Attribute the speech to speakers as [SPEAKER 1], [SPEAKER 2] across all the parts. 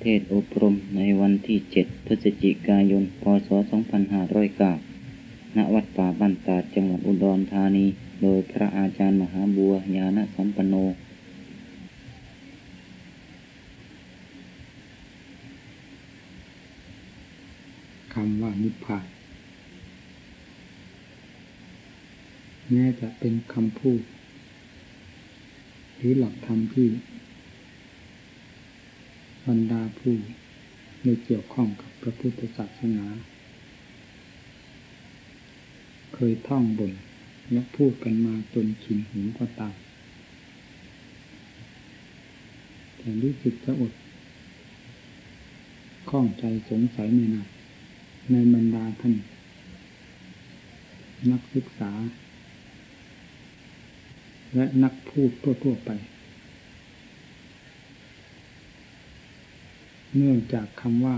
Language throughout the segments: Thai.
[SPEAKER 1] เทศอบรมในวันที่ 7 พฤศจิกายน พศ 2509ณวัดป่าบ้านตาดจังหวัดอุดรธานี โดยพระอาจารย์มหาบัวยาณสัมปันโน
[SPEAKER 2] คำว่านิพพานแม้จะเป็นคำพูด หรือหลักธรรมที่ บรรดาผู้ในเกี่ยวข้องกับพระพุทธศาสนา เคยท่องบนและพูดกันมาจนชินหูก็ตามแต่รู้สึกจะอดข้องใจสงสัยไม่นานในบรรดาท่าน นักศึกษา และนักพูดทั่วๆไป เนื่องจากคำว่า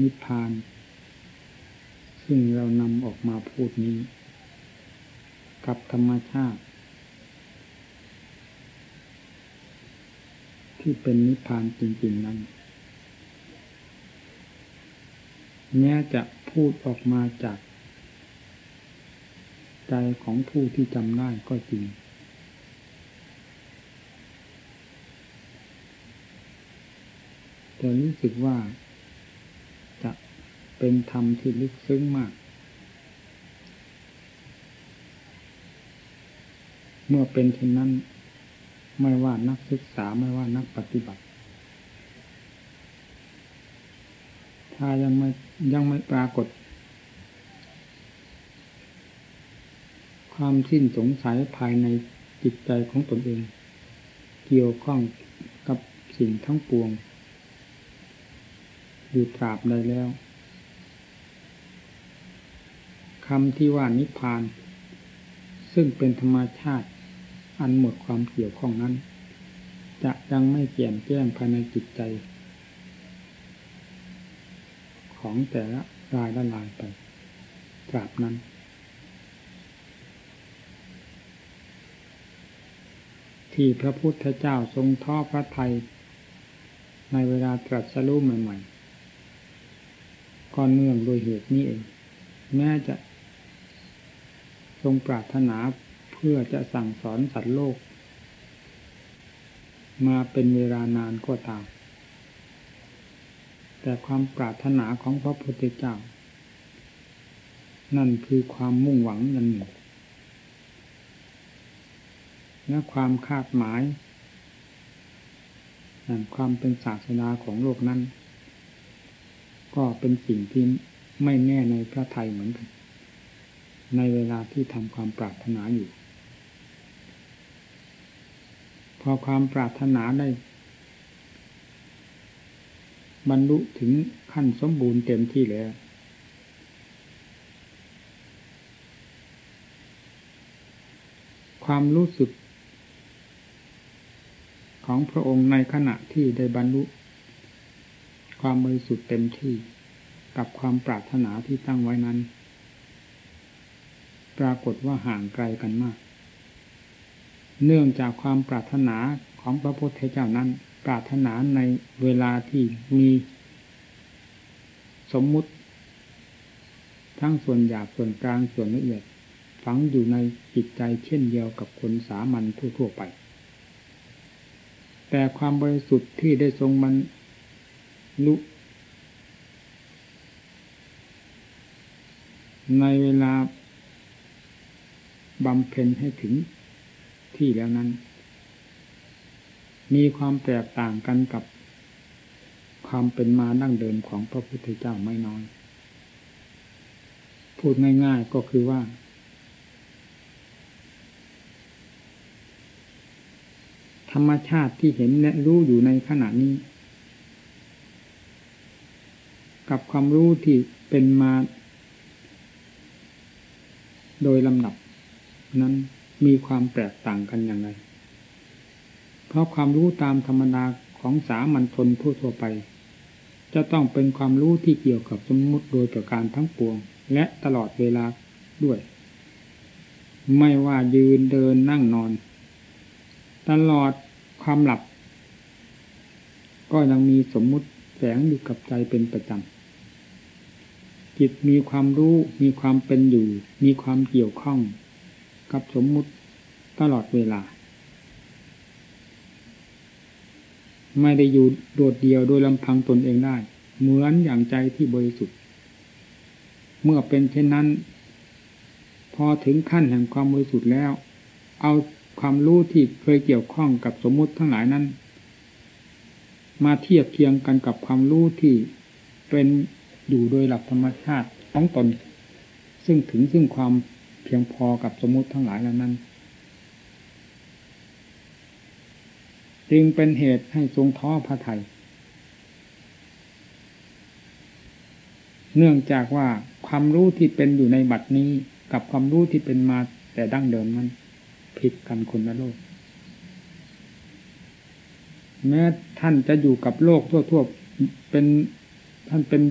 [SPEAKER 2] นิพพาน ซึ่งเรานำออกมาพูดนี้ กับธรรมชาติ ที่เป็นนิพพานจริง ๆ นั้นแม้จะพูดออกมาจาก ใจของผู้ที่จำได้ก็จริง แต่รู้สึกว่า จะเป็นธรรมที่ลึกซึ้งมาก เมื่อเป็นเช่นนั้น ไม่ว่านักศึกษาไม่ว่านักปฏิบัติ ถ้ายังไม่ยังไม่ปรากฏ ความสิ้นสงสัยภายในจิตใจของตนเอง เกี่ยวข้องกับสิ่งทั้งปวง อยู่ตราบใดแล้วคำที่ว่านิพพาน ซึ่งเป็นธรรมชาติอันหมดความเกี่ยวข้องนั้น จะยังไม่เกี่ยนแจ้งภายในจิตใจ ของแต่ละรายละลายไปตราบนั้นที่พระพุทธเจ้าทรงท้อพระไทย ในเวลาตรัสรู้ใหม่ ๆ ก็เนื่องโดยเหตุนี้เอง แม้จะ ทรงปรารถนาเพื่อจะสั่งสอนสัตว์โลก มาเป็นเวลานานก็ตาม แต่ความปรารถนาของพระพุทธเจ้า นั่นคือความมุ่งหวังอย่างหนึ่งและความคาดหมายแห่งความเป็นศาสนาของโลกนั้น ก็เป็นสิ่งที่ไม่แน่ในพระไทยเหมือนกัน ในเวลาที่ทำความปรารถนาอยู่ พอความปรารถนาได้ บรรลุถึงขั้นสมบูรณ์เต็มที่แล้ว ความรู้สึกของพระองค์ในขณะที่ได้บรรลุ ความบริสุทธิ์เต็มที่กับความปรารถนาที่ตั้งไว้นั้น ปรากฏว่าห่างไกลกันมาก เนื่องจากความปรารถนาของพระพุทธเจ้านั้น ปรารถนาในเวลาที่มีสมมุติ ทั้งส่วนหยาบส่วนกลางส่วนละเอียด ฝังอยู่ในจิตใจเช่นเดียวกับคนสามัญทั่วๆไป แต่ความบริสุทธิ์ที่ได้ทรงมัน ลุในเวลาบำเพ็ญให้ถึงที่แล้วนั้น มีความแตกต่างกันกับความเป็นมาดั้งเดิมของพระพุทธเจ้าไม่น้อย พูดง่าย ๆก็คือว่า ธรรมชาติที่เห็นและรู้อยู่ในขณะนี้ กับความรู้ที่เป็นมา โดยลำดับ นั้นมีความแตกต่างกันอย่างไร เพราะความรู้ตามธรรมดาของสามัญชนทั่วไป จะต้องเป็นความรู้ที่เกี่ยวกับสมมุติโดยประการทั้งปวง และตลอดเวลาด้วย ไม่ว่ายืนเดินนั่งนอน ตลอดความหลับ ก็ยังมีสมมุติแฝงอยู่กับใจเป็นประจำ จิตมีความรู้มีความเป็นอยู่ มีความเกี่ยวข้อง กับสมมุติตลอดเวลา ไม่ได้อยู่โดดเดียวโดยลำพังตนเองได้ เหมือนอย่างใจที่บริสุทธิ์ เมื่อเป็นเช่นนั้น พอถึงขั้นแห่งความบริสุทธิ์แล้ว เอาความรู้ที่เคยเกี่ยวข้องกับสมมุติทั้งหลายนั้น มาเทียบเคียงกันกับความรู้ที่เป็น อยู่โดยหลักธรรมชาติของตน ซึ่งถึงซึ่งความเพียงพอกับสมมติทั้งหลายเหล่านั้น จึงเป็นเหตุให้ทรงท้อพระไทย เนื่องจากว่าความรู้ที่เป็นอยู่ในบัดนี้กับความรู้ที่เป็นมาแต่ดั้งเดิมนั้นผิดกันคนละโลก แม้ท่านจะอยู่กับโลกทั่วๆเป็นท่านเป็น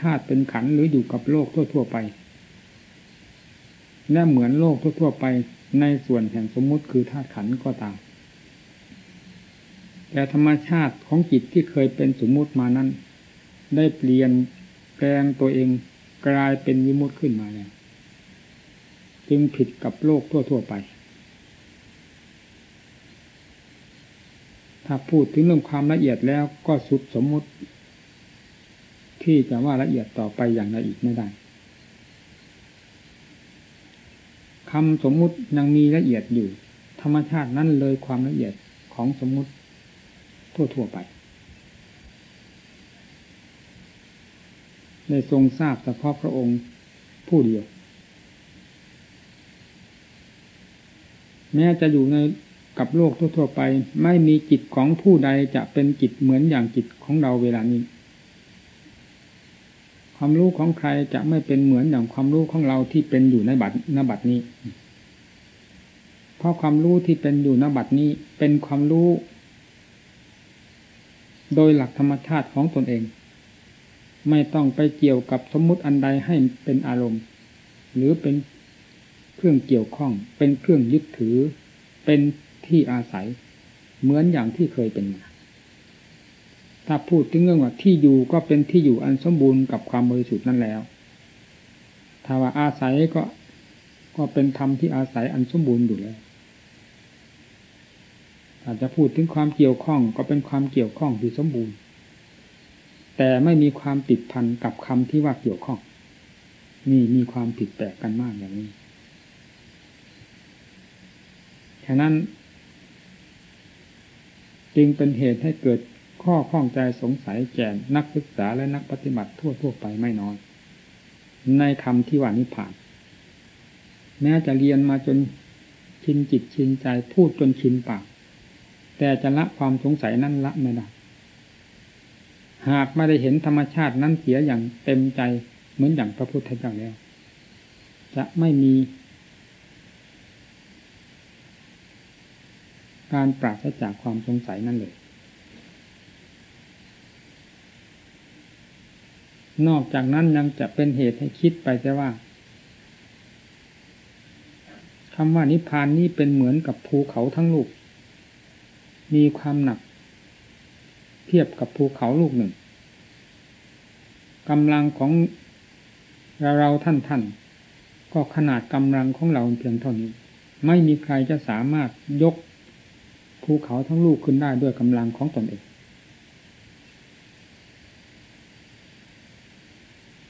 [SPEAKER 2] ธาตุเป็นขันหรืออยู่กับโลกทั่วๆไปและเหมือนโลกทั่วๆไปในส่วนแห่งสมมุติคือธาตุขันก็ตาม แต่ธรรมชาติของจิตที่เคยเป็นสมมุติมานั้น ได้เปลี่ยนแปลงตัวเองกลายเป็นวิมุตขึ้นมาแล้วจึงผิดกับโลกทั่วๆไป ถ้าพูดถึงเรื่องความละเอียดแล้วก็สุดสมมุติ ที่จะว่าละเอียดต่อไปอย่างละเอียดไม่ได้คำสมมุติยังมีละเอียดอยู่ ธรรมชาตินั้นเลยความละเอียดของสมมุติทั่วๆไปในทรงทราบเฉพาะพระองค์ผู้เดียว แม้จะอยู่ในกับโลกทั่วๆไป ไม่มีจิตของผู้ใดจะเป็นจิตเหมือนอย่างจิตของเราเวลานี้ ความรู้ของใครจะไม่เป็นเหมือนอย่างความรู้ของเราที่เป็นอยู่ในบัดนบัดนี้ เพราะความรู้ที่เป็นอยู่นบัดนี้เป็นความรู้ โดยหลักธรรมชาติของตนเอง ไม่ต้องไปเกี่ยวกับสมมุติอันใดให้เป็นอารมณ์ หรือเป็นเครื่องเกี่ยวข้อง เป็นเครื่องยึดถือ เป็นที่อาศัย เหมือนอย่างที่เคยเป็นมา ถ้าพูดถึงเรื่องว่าที่อยู่ก็เป็นที่อยู่อันสมบูรณ์กับความบริสุทธิ์นั่นแล้ว ถ้าว่าอาศัยก็ก็เป็นธรรมที่อาศัยอันสมบูรณ์อยู่แล้วอาจจะพูดถึงความเกี่ยวข้องก็เป็นความเกี่ยวข้องที่สมบูรณ์ แต่ไม่มีความติดพันกับคำที่ว่าเกี่ยวข้องนี่มีความผิดแปลกกันมากอย่างนี้ฉะนั้น จึงเป็นเหตุให้เกิด ข้อข้องใจสงสัยแก่นักศึกษาและนักปฏิบัติทั่วทั่วไปไม่น้อย ในคำที่ว่านิพพาน แม้จะเรียนมาจนชินจิตชินใจพูดจนชินปาก แต่จะละความสงสัยนั้นละไม่ได้หากไม่ได้เห็นธรรมชาตินั้นเสียอย่างเต็มใจเหมือนอย่างพระพุทธเจ้าแล้ว จะไม่มี การปราศจากความสงสัยนั่นเลย นอกจากนั้นยังจะเป็นเหตุให้คิดไปแต่ว่าคำว่านิพพานนี้เป็นเหมือนกับภูเขาทั้งลูก มีความหนัก เทียบกับภูเขาลูกหนึ่งกำลังของเราเราท่านท่านก็ขนาดกำลังของเราเพียงเท่านี้ ไม่มีใครจะสามารถยกภูเขาทั้งลูกขึ้นได้ด้วยกำลังของตนเอง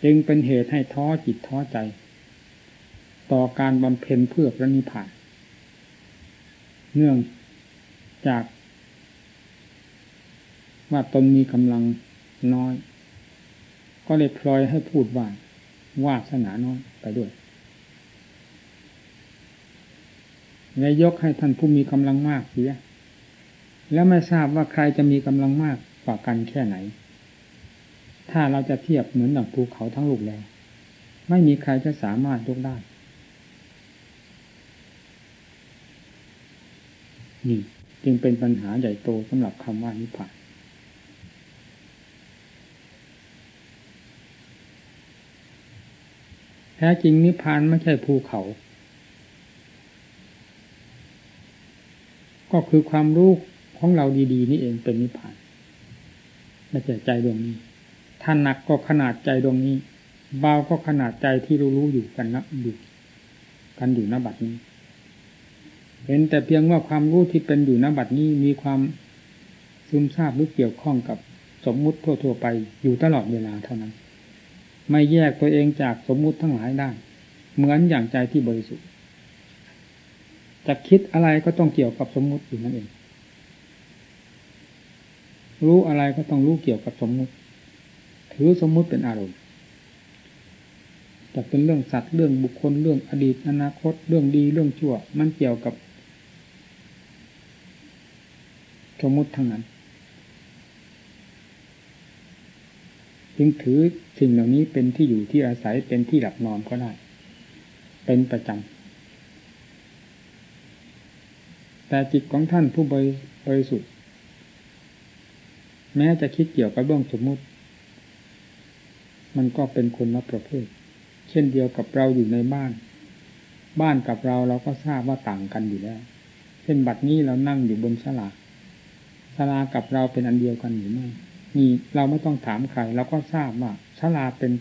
[SPEAKER 2] จึงเป็นเหตุให้ท้อจิตท้อใจ ต่อการบำเพ็ญเพื่อพระนิพพาน เนื่องจาก ว่าตนมีกำลังน้อย ก็เลยพลอยให้พูดว่าวาสนาน้อยไปด้วยในยกให้ท่านผู้มีกำลังมากเสีย แล้วไม่ทราบว่าใครจะมีกำลังมากกว่ากันแค่ไหน ถ้าเราจะเทียบเหมือนดังภูเขาทั้งลูกแล้ว ไม่มีใครจะสามารถยกได้ นี่จึงเป็นปัญหาใหญ่โตสำหรับคำว่านิพพานแท้จริงนิพพานไม่ใช่ภูเขา ก็คือความรู้ของเราดี ๆ นี่เองเป็นนิพพานไม่ใช่ใจดวงนี้ ถ้าหนักก็ขนาดใจดวงนี้ เบาก็ขนาดใจที่รู้รู้อยู่กันนะอยู่กันอยู่ณบัดนี้ เห็นแต่เพียงว่าความรู้ที่เป็นอยู่ณบัดนี้มีความซึมซาบหรือเกี่ยวข้องกับสมมุติทั่วๆไปอยู่ตลอดเวลาเท่านั้น ไม่แยกตัวเองจากสมมุติทั้งหลายได้ เหมือนอย่างใจที่บริสุทธิ์จะคิดอะไรก็ต้องเกี่ยวกับสมมุติอยู่นั่นเอง รู้อะไรก็ต้องรู้เกี่ยวกับสมมุติ ถือสมมุติเป็นอารมณ์จะเป็นเรื่องสัตว์เรื่องบุคคลเรื่องอดีต อนาคต เรื่องดีเรื่องชั่ว มันเกี่ยวกับ สมมุติทั้งนั้น จึงถือสิ่งเหล่านี้เป็นที่อยู่ที่อาศัยเป็นที่หลับนอนก็ได้ เป็นประจำแต่จิตของท่านผู้บริสุทธิ์แม้จะคิดเกี่ยวกับเรื่องสมมุติ มันก็เป็นคนละประเภท เช่นเดียวกับเราอยู่ในบ้าน บ้านกับเราเราก็ทราบว่าต่างกันอยู่แล้ว เช่นบัดนี้เรานั่งอยู่บนศาลาศาลากับเราเป็นอันเดียวกันหรือไม่นี่เราไม่ต้องถามใครเราก็ทราบว่าศาลาเป็น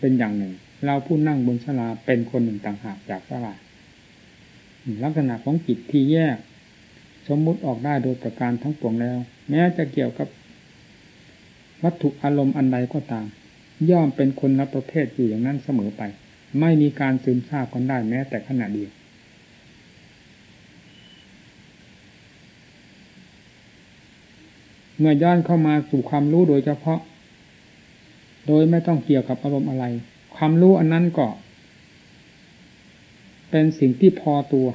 [SPEAKER 2] เป็นอย่างหนึ่ง เราผู้นั่งบนศาลาเป็นคนหนึ่งต่างหากจากศาลาลักษณะของจิตที่แยก สมมุติออกได้โดยประการทั้งปวงแล้ว แม้จะเกี่ยวกับวัตถุอารมณ์อันใดก็ตาม ย่อมเป็นคนละประเภทอยู่อย่างนั้นเสมอไป ไม่มีการซึมซาบกันได้แม้แต่ขณะเดียวเมื่อย้อนเข้ามาสู่ความรู้โดยเฉพาะ โดยไม่ต้องเกี่ยวกับอารมณ์อะไร ความรู้อันนั้นก็ เป็นสิ่งที่พอตัว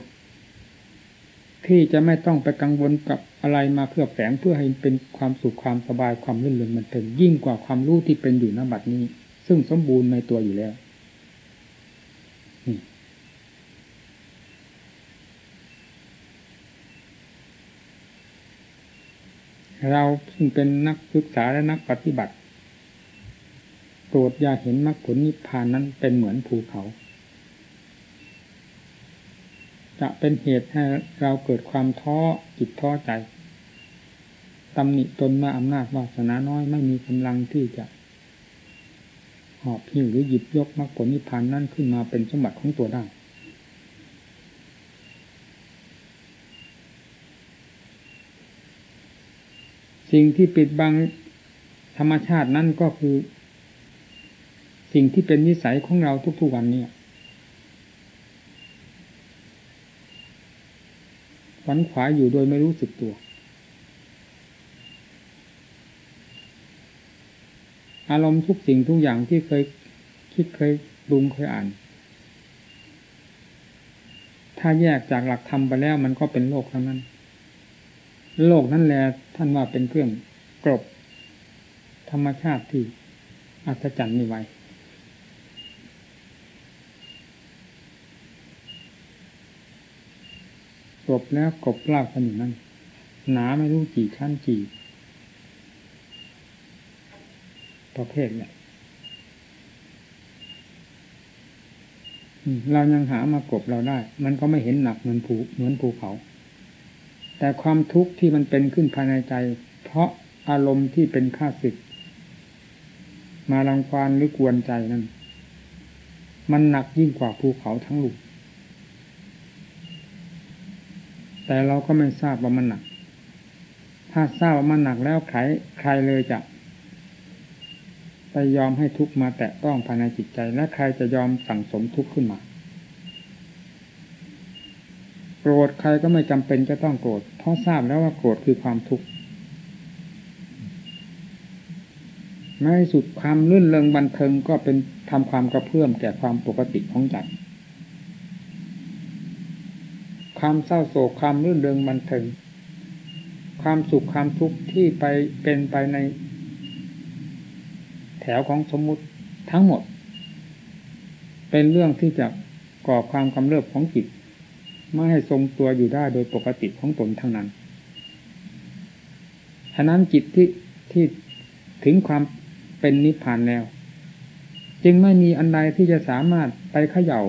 [SPEAKER 2] ที่จะไม่ต้องไปกังวลกับอะไรมาเพื่อแฝงเพื่อให้เป็นความสุขความสบายความรื่นเริงมันเป็นยิ่งกว่าความรู้ที่เป็นอยู่ณบัดนี้ ซึ่งสมบูรณ์ในตัวอยู่แล้วเราซึ่งเป็นนักศึกษาและนักปฏิบัติ โปรดอย่าเห็นมรรคผลนิพพานนั้นเป็นเหมือนภูเขา จะเป็นเหตุให้เราเกิดความท้อจิตท้อใจตำหนิตนมาอำนาจวาสนาน้อยไม่มีกำลังที่จะ หอบหิวหรือหยิบยกมรรคผลนิพพานนั้นขึ้นมาเป็นสมบัติของตัวได้สิ่งที่ปิดบังธรรมชาตินั่นก็คือ สิ่งที่เป็นนิสัยของเราทุกๆวันนี้ ฝันขวาอยู่โดยไม่รู้สึกตัว อารมณ์ทุกสิ่งทุกอย่างที่เคยคิดเคยดุงเคยอ่าน ถ้าแยกจากหลักธรรมไปแล้วมันก็เป็นโลกทั้งนั้น โลกนั่นแหละท่านว่าเป็นเครื่องกรบธรรมชาติที่อัศจรรย์มีไว้ กบแล้วกบเล่ากันอยู่นั่นหนาไม่รู้กี่ชั้นกี่ประเภทเนี่ยเรายังหามากบเราได้ มันก็ไม่เห็นหนักเหมือนภูเหมือนภูเขา แต่ความทุกข์ที่มันเป็นขึ้นภายในใจ เพราะอารมณ์ที่เป็นข้าศึก มาลังควานหรือกวนใจนั้น มันหนักยิ่งกว่าภูเขาทั้งลูก แต่เราก็ไม่ทราบว่ามันหนัก ถ้าทราบว่ามันหนักแล้วใครใครเลยจะไปยอมให้ทุกมาแตะต้องภายในจิตใจ และใครจะยอมสั่งสมทุกข์ขึ้นมาโกรธใครก็ไม่จำเป็นจะต้องโกรธเพราะทราบแล้วว่าโกรธคือความทุกข์ในสุดความลื่นเริงบันเทิงก็เป็นทำความกระเพื่อมแก่ความปกติของใจ ความเศร้าโศกความลื่นเริงบันเทิงความสุขความทุกข์ที่ไปเป็นไปใน แถวของสมมุติทั้งหมด เป็นเรื่องที่จะก่อความกำเริบของจิตไม่ให้ทรงตัวอยู่ได้โดยปกติของตนทั้งนั้นฉะนั้นจิตที่ที่ถึงความเป็นนิพพานแล้ว จึงไม่มีอันใดที่จะสามารถไปเขย่าา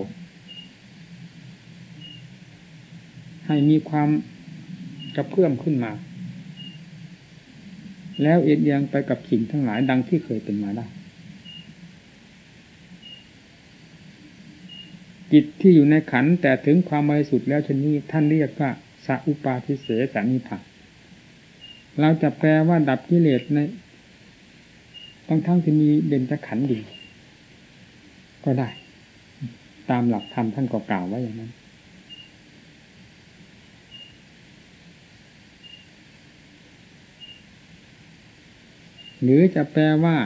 [SPEAKER 2] ให้มีความกระเพื่อมขึ้นมา แล้วเอียงเอียงไปกับสิ่งทั้งหลายดังที่เคยเป็นมาได้จิตที่อยู่ในขันแต่ถึงความบริสุทธิ์แล้วชนี้ท่านเรียกว่าสัอุปาทิเสสนิพานเราจะแปลว่าดับกิเลสในทั้งทั้งที่มีเด่นจะขันดี ก็ได้ ตามหลักธรรมท่านก็กล่าวไว้อย่างนั้น หรือจะแปลว่า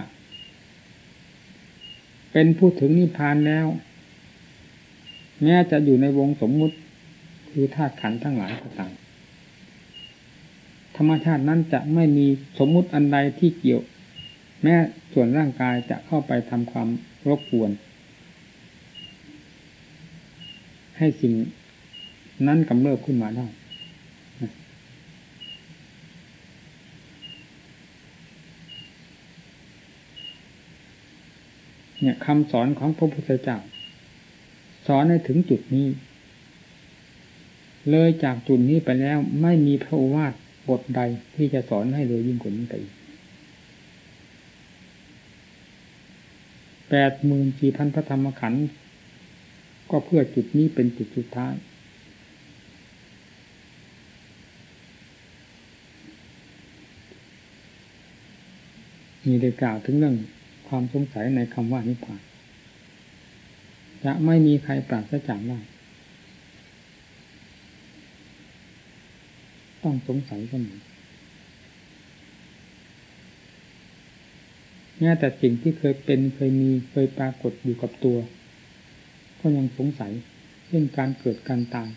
[SPEAKER 2] เป็นผู้ถึงนิพพานแล้ว แม้จะอยู่ในวงสมมุติคือธาตุขันทั้งหลายก็ตามธรรมชาตินั้นจะไม่มีสมมุติอันใดที่เกี่ยว แม้ส่วนร่างกายจะเข้าไปทำความรบกวน ให้สิ่งนั้นกำเริบขึ้นมาได้ เนี่ยคำสอนของพระพุทธเจ้าสอนให้ถึงจุดนี้ เลยจากจุดนี้ไปแล้วไม่มีพระวาทบทใดที่จะสอนให้เลยยิ่งกว่านี้ไปอีแปดหมื่นสี่พันพระธรรมขันธ์ก็เพื่อจุดนี้เป็นจุดสุดท้าย มีได้กล่าวถึงเรื่อง ความสงสัยในคำว่านิพพาน จะไม่มีใครปราศจากได้ต้องสงสัยเสมอแม้แต่สิ่งที่เคยเป็นเคยมีเคยปรากฏอยู่กับตัว ก็ยังสงสัยเรื่องการเกิดการตาย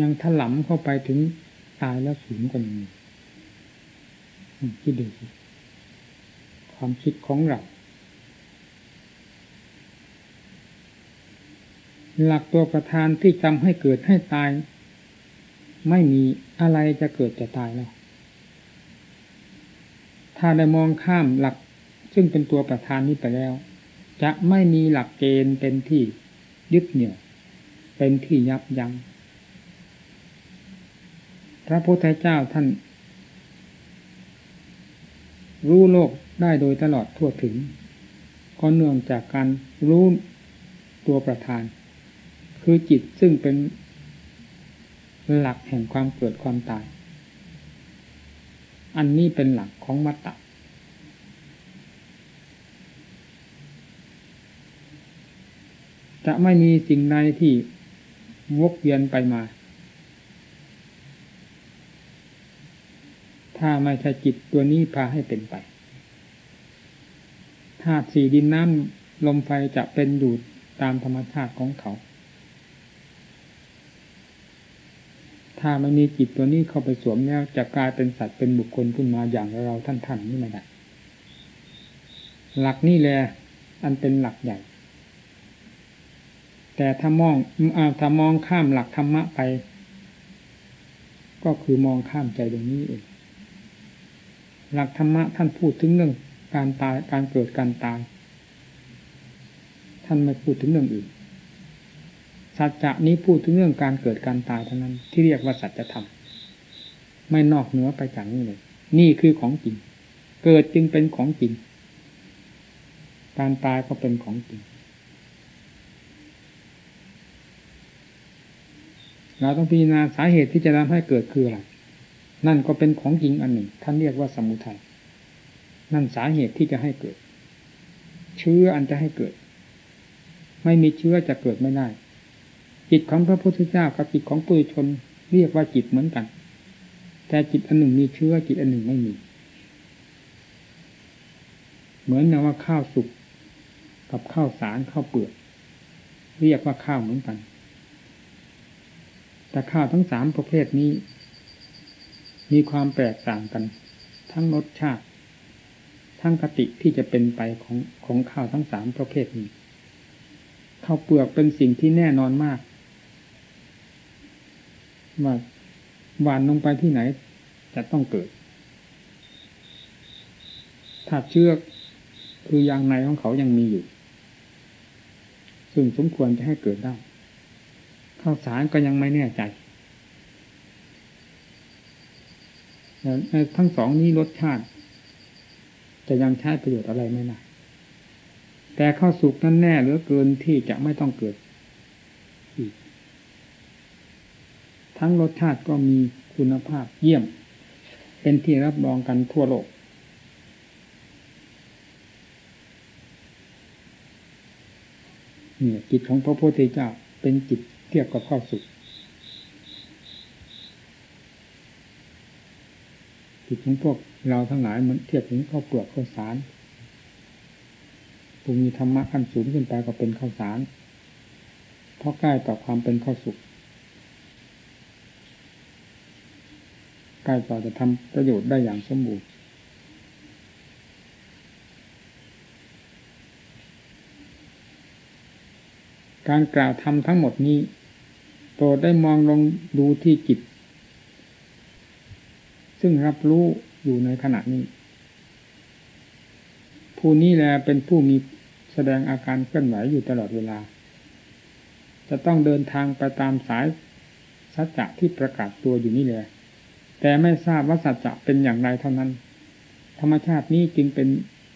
[SPEAKER 2] ยังถลำเข้าไปถึง ตายแล้วสูญกว่านี้คิดดูสิความคิดของเรา หลักตัวประธานที่จำให้เกิดให้ตาย ไม่มีอะไรจะเกิดจะตายแล้วถ้าได้มองข้ามหลักซึ่งเป็นตัวประธานนี้ไปแล้ว จะไม่มีหลักเกณฑ์เป็นที่ยึดเหนี่ยว เป็นที่ยับยัง้ง พระพุทธเจ้าท่าน รู้โลกได้โดยตลอดทั่วถึง ก็เนื่องจากการรู้ตัวประธาน คือจิตซึ่งเป็นหลักแห่งความเกิดความตาย อันนี้เป็นหลักของมัตตะจะไม่มีสิ่งใดที่วกเวียนไปมา ถ้าไม่ใช่จิตตัวนี้พาให้เป็นไปธาตุสี่ดินน้ำลมไฟจะเป็นอยู่ตามธรรมชาติของเขา ถ้ามันมีจิตตัวนี้เข้าไปสวมแล้วจะกลายเป็นสัตว์เป็นบุคคลขึ้นมาอย่างเราท่านท่านนี่ไม่ได้หลักนี่แหละอันเป็นหลักใหญ่ แต่ถ้ามองอถ้ามองข้ามหลักธรรมะไป ก็คือมองข้ามใจตรงนี้เอง หลักธรรมะท่านพูดถึงเรื่องการตายการเกิดการตาย ท่านไม่พูดถึงเรื่องอื่นสัจจะนี้พูดถึงเรื่องการเกิดการตายเท่านั้น ที่เรียกว่าสัจธรรมไม่นอกเหนือไปจากนี้เลย นี่คือของจริง เกิดจึงเป็นของจริง การตายก็เป็นของจริง เราต้องพิจารณาสาเหตุที่จะทำให้เกิดคืออะไร นั่นก็เป็นของจริงอันหนึ่ง ท่านเรียกว่าสมุทัยนั่นสาเหตุที่จะให้เกิด เชื้ออันจะให้เกิด ไม่มีเชื้อจะเกิดไม่ได้ จิตของพระพุทธเจ้ากับจิตของปุถุชน เรียกว่าจิตเหมือนกัน แต่จิตอันหนึ่งมีเชื้อจิตอันหนึ่งไม่มี เหมือนอย่างว่าข้าวสุกกับข้าวสารข้าวเปลือกเรียกว่าข้าวเหมือนกัน แต่ข้าวทั้งสามประเภทนี้ มีความแตกต่างกัน ทั้งรสชาติ ทั้งกติที่จะเป็นไปของของข้าวทั้งสามประเภทนี้ข้าวเปลือกเป็นสิ่งที่แน่นอนมากว่าหวานลงไปที่ไหนจะต้องเกิดถ้าเชือกคือยางในของเขายังมีอยู่ ซึ่งสมควรจะให้เกิดได้ข้าข้าวสารก็ยังไม่แน่ใจ ทั้งสองนี้รสชาติ จะยังใช้ประโยชน์อะไรไม่ได้แต่ข้าวสุกนั้นแน่เหลือเกินที่จะไม่ต้องเกิดอีกทั้งรสชาติก็มีคุณภาพเยี่ยม เป็นที่รับรองกันทั่วโลกเนี่ยจิตของพระพุทธเจ้าเป็นจิตเทียบกับข้าวสุก จิตของพวกเราทั้งหลายมันเทียบถึงข้าวเปลือกข้าวสารผู้มีธรรมะขั้นสูงขึ้นไปก็เป็นข้าวสาร เพราะใกล้ต่อความเป็นข้าวสุกใกล้ต่อจะทำประโยชน์ได้อย่างสมบูรณ์การกล่าวทำทั้งหมดนี้โปรดได้มองลงดูที่จิต ซึ่งรับรู้อยู่ในขณะนี้ ผู้นี้แหละเป็นผู้มีแสดงอาการเคลื่อนไหวอยู่ตลอดเวลา จะต้องเดินทางไปตามสายสัจจะที่ประกาศตัวอยู่นี่แหละแต่ไม่ทราบว่าสัจจะเป็นอย่างไรเท่านั้น ธรรมชาตินี้จึงเป็น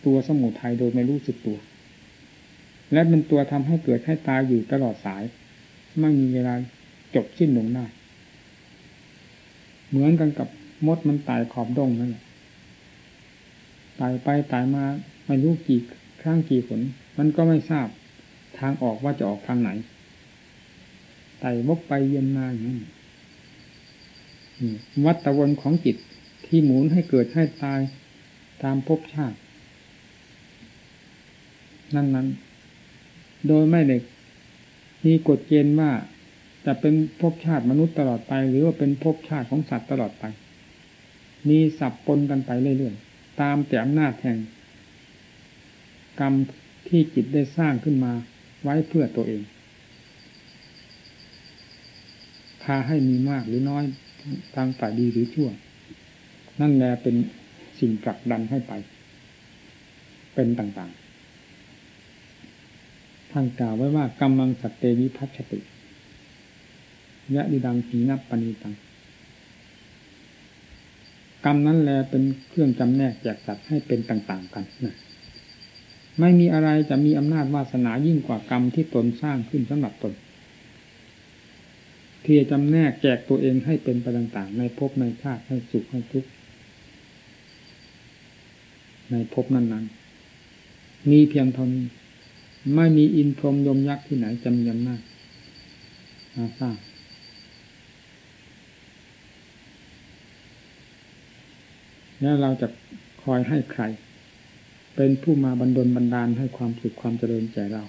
[SPEAKER 2] ตัวสมุทัยโดยไม่รู้สึกตัว และเป็นตัวทำให้เกิดให้ตายอยู่ตลอดสาย ไม่มีเวลาจบสิ้นลงได้เหมือนกันกับ มดมันไตายขอบดงนั่นแหละตายไปไตายมาไม่รู้กี่ครั้งกี่ผลมันก็ไม่ทราบทางออกว่าจะออกทางไหนไต่วกไปเย็นมาอย่างนี้วัตวนของจิตที่หมุนให้เกิดให้ตายตามภพชาติ นั่นนั้น โดยไม่ได้มีกฎเกณฑ์ว่าจะเป็นภพชาติมนุษย์ตลอดไป หรือว่าเป็นภพชาติของสัตว์ตลอดไป มีสับปนกันไปเรื่อยๆ ตามแต่อำนาจแห่ง กรรมที่จิตได้สร้างขึ้นมาไว้เพื่อตัวเอง พาให้มีมากหรือน้อยทางฝ่ายดีหรือชั่ว นั่นแหละเป็นสิ่งผลักดันให้ไป เป็นต่างๆ ท่านกล่าวไว้ว่ากำลังสัตเตวิพัชติยะดิดังสีนับปณีตัง กรรมนั้นแลเป็นเครื่องจำแนกแจกสัตว์ให้เป็นต่างๆกันนะไม่มีอะไรจะมีอำนาจวาสนายิ่งกว่ากรรมที่ตนสร้างขึ้นสำหรับตนที่จะจำแนกแจกตัวเองให้เป็นไปต่างๆ ในภพในชาติให้สุขให้ทุกข์ในภพนั้นๆ มีเพียงเท่านี้ไม่มีอินพรมยมยักษ์ที่ไหนจำยำหน้ามาสร้าง แล้วเราจะคอยให้ใคร เป็นผู้มาบันดลบันดาลให้ความสุขความเจริญแก่เรา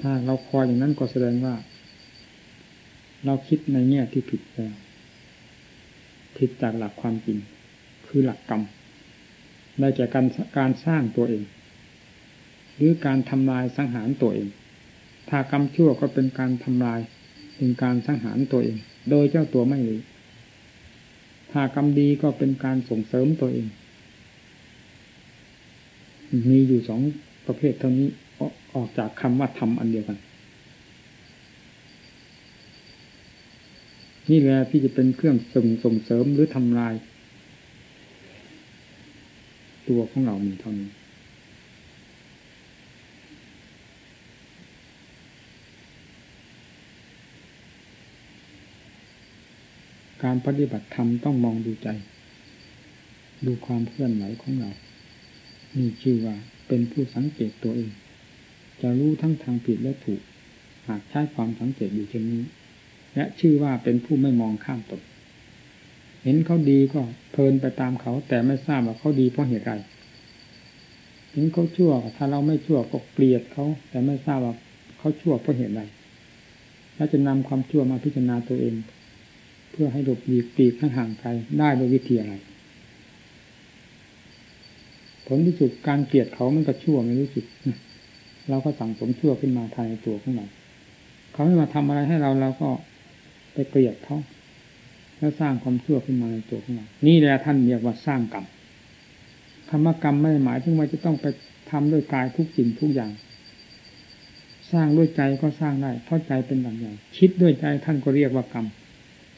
[SPEAKER 2] ถ้าเราคอยอย่างนั้นก็แสดงว่า เราคิดในแง่ที่ผิดแล้วผิดจากหลักความจริง คือหลักกรรมได้แก่การการสร้างตัวเอง หรือการทำลายสังหารตัวเอง ถ้ากรรมชั่วก็เป็นการทำลายเป็นการสังหารตัวเอง โดยเจ้าตัวไม่รู้ถ้ากรรมดีก็เป็นการส่งเสริมตัวเอง มีอยู่สองประเภทเท่านี้ออกจากคำว่าทำอันเดียวกัน นี่แหละที่จะเป็นเครื่องส่งส่งเสริมหรือทำลาย ตัวของเรามีเท่านี้ การปฏิบัติธรรมต้องมองดูใจ ดูความเคลื่อนไหวของเรา นี่ชื่อว่าเป็นผู้สังเกตตัวเอง จะรู้ทั้งทางผิดและถูก หากใช้ความสังเกตอยู่เช่นนี้ และชื่อว่าเป็นผู้ไม่มองข้ามตนเห็นเขาดีก็เพลินไปตามเขา แต่ไม่ทราบว่าเขาดีเพราะเหตุใดเห็นเขาชั่ว ถ้าเราไม่ชั่วก็เกลียดเขา แต่ไม่ทราบว่าเขาชั่วเพราะเหตุใดแล้วจะนำความชั่วมาพิจารณาตัวเอง พื่อให้หลบหลีกปีกให้ห่างไกลได้โดยวิธีอะไร ผลที่สุดการเกลียดเขามันก็ชั่วไม่รู้สึกเราก็สั่งสมชั่วขึ้นมาภายในตัวของเราเขาไม่มาทำอะไรให้เราเราก็ไปเกลียดเขาแล้วสร้างความชั่วขึ้นมาในตัวของเรา นี่แหละท่านเรียกว่าสร้างกรรมคำว่ากรรมไม่ได้หมายถึงว่าจะต้องไปทำด้วยกายทุกสิ่งทุกอย่าง สร้างด้วยใจก็สร้างได้เพราะใจเป็นหลักใหญ่คิดด้วยใจท่านก็เรียกว่ากรรม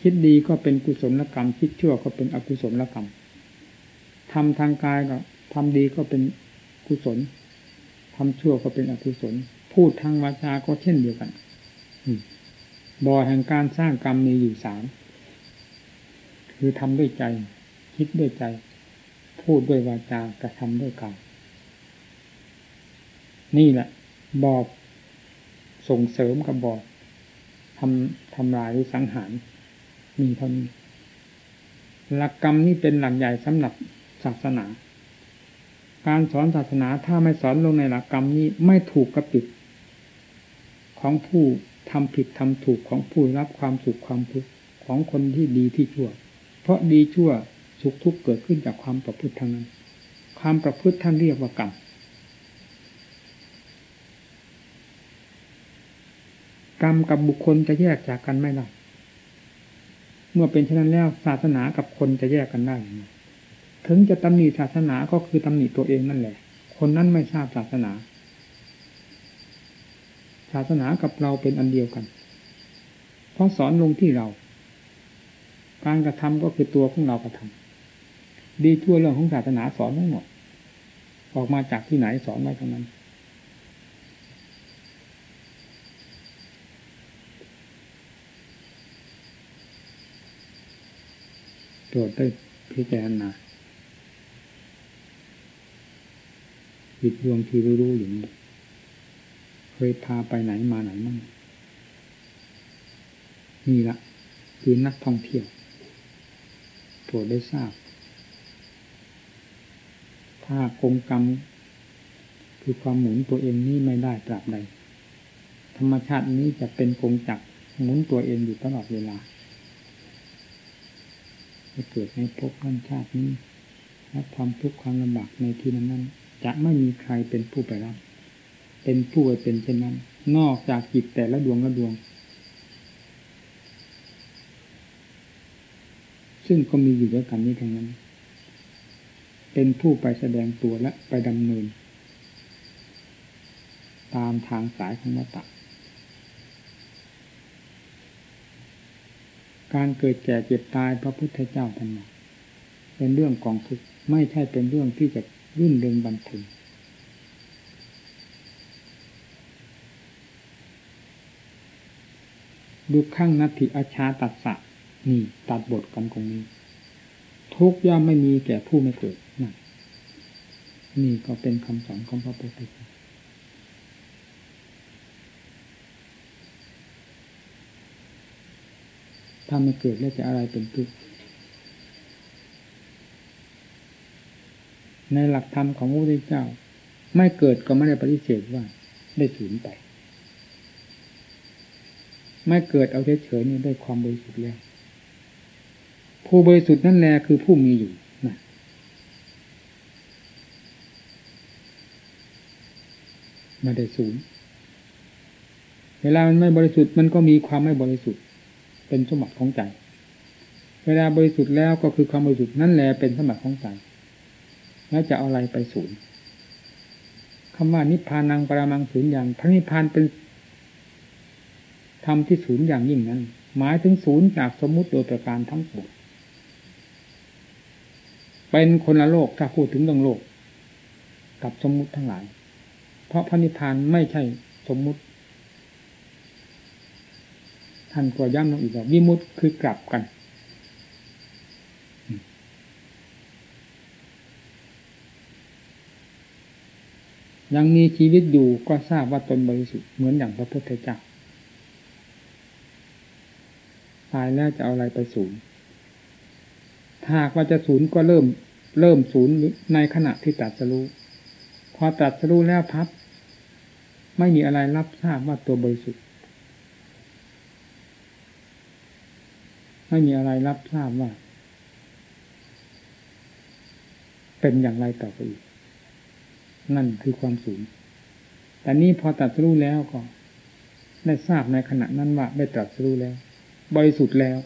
[SPEAKER 2] คิดดีก็เป็นกุศลกรรม คิดชั่วก็เป็นอกุศลกรรมทำทางกายก็ทำดีก็เป็นกุศลทำชั่วก็เป็นอกุศล พูดทางวาจาก็เช่นเดียวกันบ่อแห่งการสร้างกรรมมีอยู่สามคือทำด้วยใจ คิดด้วยใจ พูดด้วยวาจากระทำด้วยกายนี่แหละบอกส่งเสริมกับบอกทำทำลายหรือสังหาร มีเท่านี้หลักกรรมนี่เป็นหลักใหญ่สำหรับศาสนา การสอนศาสนาถ้าไม่สอนลงในหลักกรรมนี้ไม่ถูกกับปิด ของผู้ทำผิดทำถูกของผู้รับความสุขความทุกข์ของคนที่ดีที่ชั่ว เพราะดีชั่วสุขทุกข์เกิดขึ้นจากความประพฤติทางนั้น ความประพฤติท่านเรียกว่ากรรมกรรมกับบุคคลจะแยกจากกันไม่ได้ มื่อเป็นเช่นนั้นแล้วศาสนากับคนจะแยกกันได้ถึงจะตำหนิศาสนาก็คือตำหนิตัวเองนั่นแหละ คนนั้นไม่ทราบศาสนา ศาสนากับเราเป็นอันเดียวกัน เพราะสอนลงที่เรา การกระทำก็คือตัวของเรากระทำดีทั่วเรื่องของศาสนาสอนทั้งหมด ออกมาจากที่ไหนสอนไว้ทั้งนั้น โปรดได้พิจารณาจิตดวงที่รู้ๆอยู่นี้เคยพาไปไหนมาไหนมั่งนี่ละคือนักท่องเที่ยวโปรดได้ทราบ ถ้ากงกรรม คือความหมุนตัวเองนี้ไม่ได้ตราบใด ธรรมชาตินี้จะเป็นกงจักหมุนตัวเองอยู่ตลอดเวลา จะเกิดในภพนั้นชาตินี้และความทุกข์ความลำบากในที่นั้นนั้นจะไม่มีใครเป็นผู้ไปรับ เป็นผู้ไปเป็นเช่นนั้น นอกจากจิตแต่ละดวงละดวง ซึ่งก็มีอยู่ด้วยกันนี้ทั้งนั้น เป็นผู้ไปแสดงตัวและไปดำเนิน ตามทางสายของวัตตะ การเกิดแก่เจ็บตายพระพุทธเจ้าท่านเป็นเรื่องกองทุกข์ไม่ใช่เป็นเรื่องที่จะรื่นเริงบันเทิงดูข้างนัตถิอาชาตัดสะนี่ตัดบทกันตรงนี้ ทุกย่อมไม่มีแก่ผู้ไม่เกิดนนี่ก็เป็นคำสอนของพระพุทธเจ้า ถ้าไม่เกิดแล้วจะอะไรเป็นทุกข์ในหลักธรรมของพระพุทธเจ้า ไม่เกิดก็ไม่ได้ปฏิเสธว่า ได้สูญไป ไม่เกิดเอาเฉยๆนี่ได้ความบริสุทธิ์แล้ว ผู้บริสุทธิ์นั่นแหละคือผู้มีอยู่นะไม่ได้สูญเวลามันไม่บริสุทธิ์มันก็มีความไม่บริสุทธิ์ เป็นสมบัติของใจ เวลาบริสุทธิ์แล้วก็คือความบริสุทธิ์นั่นแหละเป็นสมบัติของใจ แล้วจะเอาอะไรไปศูนย์คำว่านิพพานังปรามังศูนย์อย่าง พระนิพพานเป็นธรรมที่ศูนย์อย่างยิ่งนั้น หมายถึงศูนย์จากสมมุติโดยประการทั้งปวงเป็นคนละโลกถ้าพูดถึงเรื่องโลก กับสมมุติทั้งหลาย เพราะพระนิพพานไม่ใช่สมมุติ ท่านก็ย้ำลงอีกว่าวิมุตคือกลับกัน ยังมีชีวิตอยู่ก็ทราบว่าตนบริสุทธิ์เหมือนอย่างพระพุทธเจ้าตายแล้วจะเอาอะไรไปศูนย์ถ้าว่าจะศูนย์ก็เริ่มเริ่มศูนย์ในขณะที่ตัดสรู้พอตัดสรู้แล้วพับ ไม่มีอะไรรับทราบว่าตัวบริสุทธิ์ ไม่มีอะไรรับทราบว่า เป็นอย่างไรต่อไปอีก นั่นคือความสูงแต่นี้พอตัดสู้แล้วก็ ได้ทราบในขณะนั้นว่าได้ตรัสรู้แล้ว บริสุทธิ์แล้ว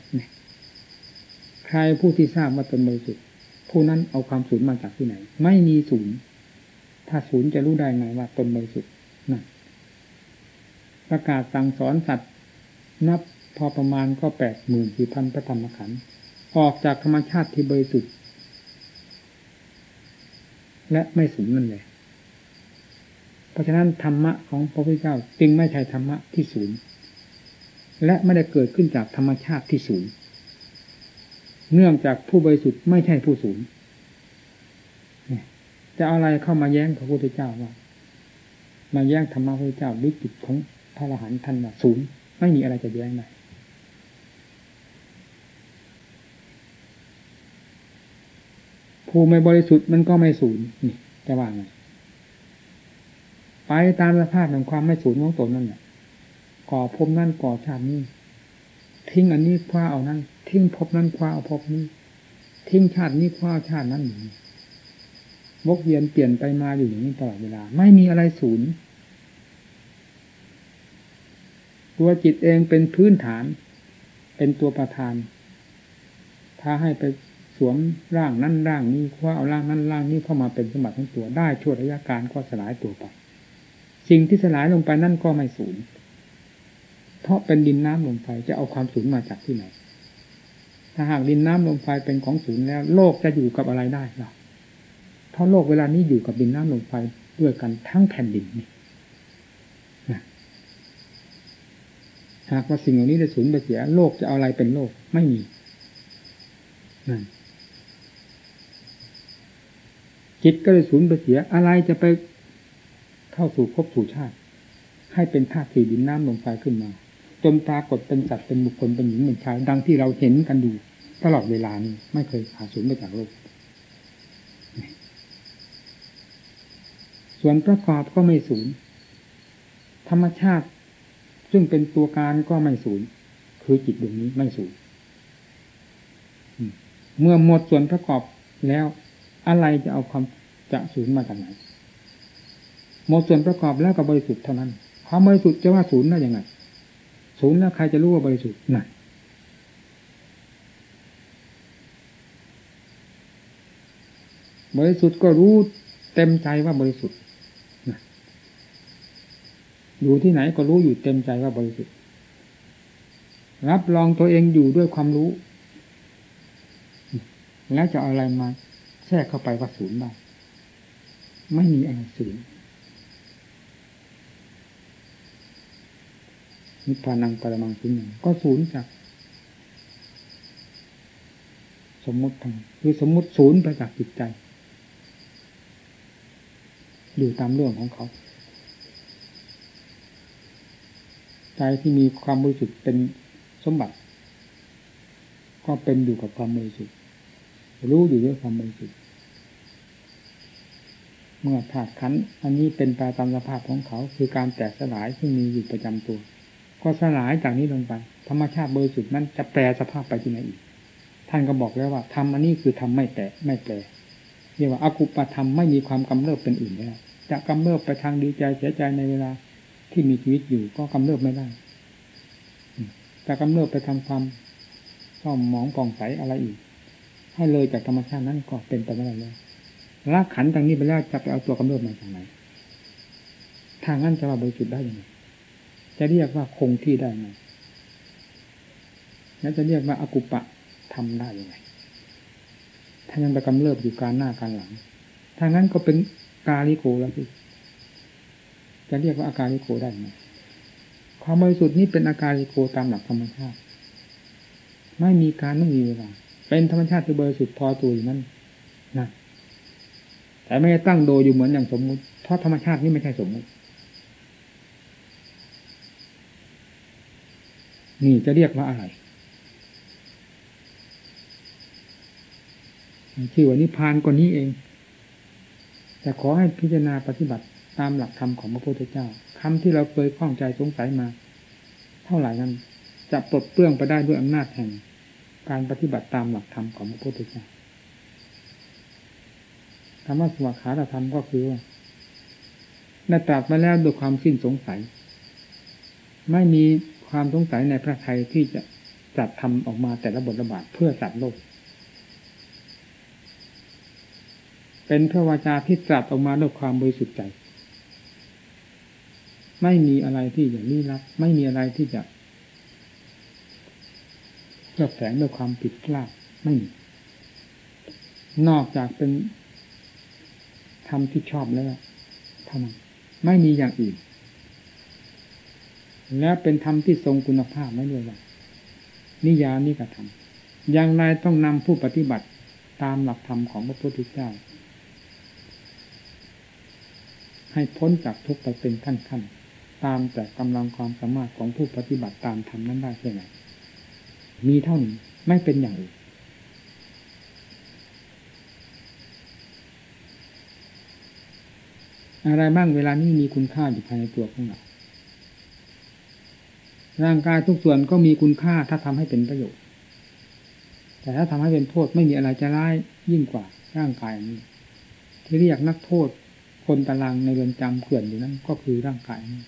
[SPEAKER 2] ใครผู้ที่ทราบว่าตนบริสุทธิ์ผู้นั้นเอาความสูญมาจากที่ไหน ไม่มีศูนย์ถ้าศูนย์จะรู้ได้ไงว่าตนบริสุทธิ์นั่นประกาศสั่งสอนสัตว์นับ พอประมาณก็แปดหมื่นสี่พันพระธรรมขันธ์ออกจากธรรมชาติที่บริสุทธิ์และไม่สูญนั่นเลยเพราะฉะนั้นธรรมะของพระพุทธเจ้าจึงไม่ใช่ธรรมะที่สูญและไม่ได้เกิดขึ้นจากธรรมชาติที่สูญเนื่องจากผู้บริสุทธิ์ไม่ใช่ผู้สูญจะเอาอะไรเข้ามาแย้งพระพุทธเจ้าว่า มาแย้งธรรมะพระพุทธเจ้าหรือจิตของพระอรหันต์ท่านว่าศูนย์ไม่มีอะไรจะแย้งได้ ผู้ไม่บริสุทธิ์มันก็ไม่สูญนี่จะว่าไงไปตามสภาพแห่งความไม่สูญของตนนั่นแหละก่อภพนั่นก่อชาตินี้ทิ้งอันนี้คว้าเอานั้นทิ้งภพนั้นคว้าเอาภพนี้ ทิ้งชาตินี้คว้าชาตินั้นอย่งนี้วกเวียนเปลี่ยนไปมาอยู่อย่างนี้ตลอดเวลา ไม่มีอะไรศูนย์ตัวจิตเองเป็นพื้นฐาน เป็นตัวประธาน ถ้าให้ไป วมร่างนั้นร่างนี้คว้าเอาร่างนั้นร่างนี้เข้ามาเป็นสมบัติของตัวได้ชั่วระยะการก็สลายตัวไป สิ่งที่สลายลงไปนั่นก็ไม่สูญเพราะเป็นดินน้ำลมไฟจะเอาความสูญมาจากที่ไหน ถ้าหากดินน้ำลมไฟเป็นของสูญแล้ว โลกจะอยู่กับอะไรได้หรอเพราะโลกเวลานี้อยู่กับดินน้ำลมไฟด้วยกันทั้งแผ่นดินนี่หากว่าสิ่งเหล่านี้จะสูญไปเสีย โลกจะเอาอะไรเป็นโลกไม่มีนั่น จิตก็เลยสูญไปเสียอะไรจะไปเข้าสู่ภพสู่ชาติ ให้เป็นธาตุสี่ดินน้ำลมไฟขึ้นมา จนปรากฏเป็นสัตว์เป็นบุคคลเป็นหญิงเป็นชายดังที่เราเห็นกันดู ตลอดเวลานี้ไม่เคยขาดสูญไปจากโลกส่วนประกอบก็ไม่สูญธรรมชาติ ซึ่งเป็นตัวการก็ไม่สูญคือจิตดวงนี้ไม่สูญเมื่อหมดส่วนประกอบแล้ว อะไรจะเอาความจะสูญมาจากไหนหมดส่วนประกอบแล้วก็บบริสุทธิ์เท่านั้นความบริสุทธิ์จะว่าศูนย์ได้ยังไงศูนย์แล้วใครจะรู้ว่าบริสุทธิ์นั่นบริสุทธิ์ก็รู้เต็มใจว่าบริสุทธิ์อยู่ที่ไหนก็รู้อยู่เต็มใจว่าบริสุทธิ์ รับรองตัวเองอยู่ด้วยความรู้ แล้วจะเอาอะไรมา ทรกเข้าไปว่าศูนย์ได้ ไม่มีอะไรศูนย์นิพพานังปรมังสุญญ์ก็ศูนย์จาก สมมติทางคือสมมติศูนย์ไปจากจิตใจ อยู่ตามเรื่องของเขา ใจที่มีความบริสุทธิ์เป็นสมบัติ ก็เป็นอยู่กับความบริสุทธิ์รู้อยู่ด้วยความบริสุทธิ์ เมื่อธาตุขันอันนี้เป็นไปตามสภาพของเขา คือการแตกสลายที่มีอยู่ประจำตัว ก็สลายจากนี้ลงไป ธรรมชาติบริสุทธิ์นั้นจะแปลสภาพไปที่ไหนอีก ท่านก็บอกแล้วว่าทำอันนี้คือทำไม่แตะไม่แปลเรียกว่าอากุปธรรมไม่มีความกำเริบเป็นอื่นแล้วจะกำเริบไปทางดีใจเสียใจในเวลาที่มีชีวิตอยู่ก็กำเริบไม่ได้จะกำเริบไปทำความซ่อมหมองปองใสอะไรอีก ให้เลยจากธรรมชาตินั้นก็เป็นไปไม่ได้แล้ว ละขันทางนี้ไปแล้วจะไปเอาตัวกำเริบมาจากไหนทางนั้นจะว่าบริสุทธิ์ได้ยังไงจะเรียกว่าคงที่ได้ไหมแล้วจะเรียกว่าอากุปะทำได้ยังไงถ้ายังไปกำเริบอยู่การหน้าการหลังทางนั้นก็เป็นกาลิโกแล้วที่จะเรียกว่าอาการลิโกได้ไหมความบริสุทธิ์นี้เป็นอาการลิโกตามหลักธรรมชาติ ไม่มีการไม่มีเวลาเป็นธรรมชาติที่บริสุทธิ์พอตัวอยู่นั้นนะ แต่ไม่ตั้งโดยอยู่เหมือนอย่างสมมุติ เพราะธรรมชาตินี้ไม่ใช่สมมุติ นี่จะเรียกว่าอะไรชื่อว่านิพานก็นี้เอง แต่ขอให้พิจารณาปฏิบัติตามหลักธรรมของพระพุทธเจ้าคำที่เราเคยข้องใจสงสัยมา เท่าไหร่นั้น จะปลดเปลื้องไปได้ด้วยอำนาจแห่ง การปฏิบัติตามหลักธรรมของพระพุทธเจ้า ธรรมะสวัสดิธรรมก็คือว่าได้ตรัสมาแล้วด้วยความสิ้นสงสัย ไม่มีความสงสัยในพระไทยที่จะจัดทำออกมาแต่ละบทระบาดเพื่อสัตว์โลก เป็นพระวาจาที่ตรัสออกมาด้วยความบริสุทธิ์ใจ ไม่มีอะไรที่จะลี้ลับ ไม่มีอะไรที่จะเพื่อแฝงด้วยความผิดพลาดไม่มีนอกจากเป็น รรมที่ชอบแล้วเท่านั้นไม่มีอย่างอื่น และเป็นธรรมที่ทรงคุณภาพไม่ด้วยว่านิยานิกระทำอย่างไรต้องนำผู้ปฏิบัติตามหลักธรรมของพระพุทธเจ้า ให้พ้นจากทุกข์ไปเป็นขั้นๆ ตามแต่กำลังความสามารถของผู้ปฏิบัติตามธรรมนั้นได้แค่ไหนมีเท่านี้ไม่เป็นอย่างอื่น อะไรบ้างเวลานี้มีคุณค่าอยู่ภายในตัวของเรา ร่างกายทุกส่วนก็มีคุณค่าถ้าทำให้เป็นประโยชน์ แต่ถ้าทำให้เป็นโทษไม่มีอะไรจะร้ายยิ่งกว่าร่างกายนี้ ที่เรียกนักโทษ คนตารางในเรือนจำเขื่อนอยู่นั้นก็คือร่างกายนี้